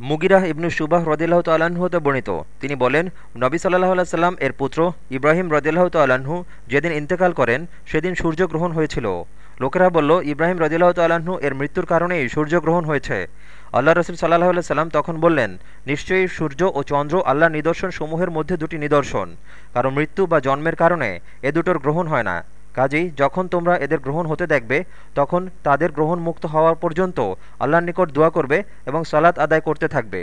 মুগিরাহ ইবনু সুবাহ রদিল্লাহ তাল্লাহ্ন হতে বর্ণিত। তিনি বলেন, নবী সাল্লাহ সাল্লাম এর পুত্র ইব্রাহিম রদিল্লাহ তাল্লাহ্ন যেদিন ইন্তেকাল করেন, সেদিন সূর্যগ্রহণ হয়েছিল। লোকেরা বলল, ইব্রাহিম রদিল্লাহ তাল্লাহ্ন এর মৃত্যুর কারণেই সূর্যগ্রহণ হয়েছে। আল্লাহ রসুল সাল্লাহ সাল্লাম তখন বললেন, নিশ্চয়ই সূর্য ও চন্দ্র আল্লাহ নিদর্শন সমূহের মধ্যে দুটি নিদর্শন, কারণ মৃত্যু বা জন্মের কারণে এ দুটোর গ্রহণ হয় না। কাজেই যখন তোমরা এদের গ্রহণ হতে দেখবে, তখন তাদের গ্রহণ মুক্ত হওয়া পর্যন্ত আল্লাহর নিকট দোয়া করবে এবং সালাত আদায় করতে থাকবে।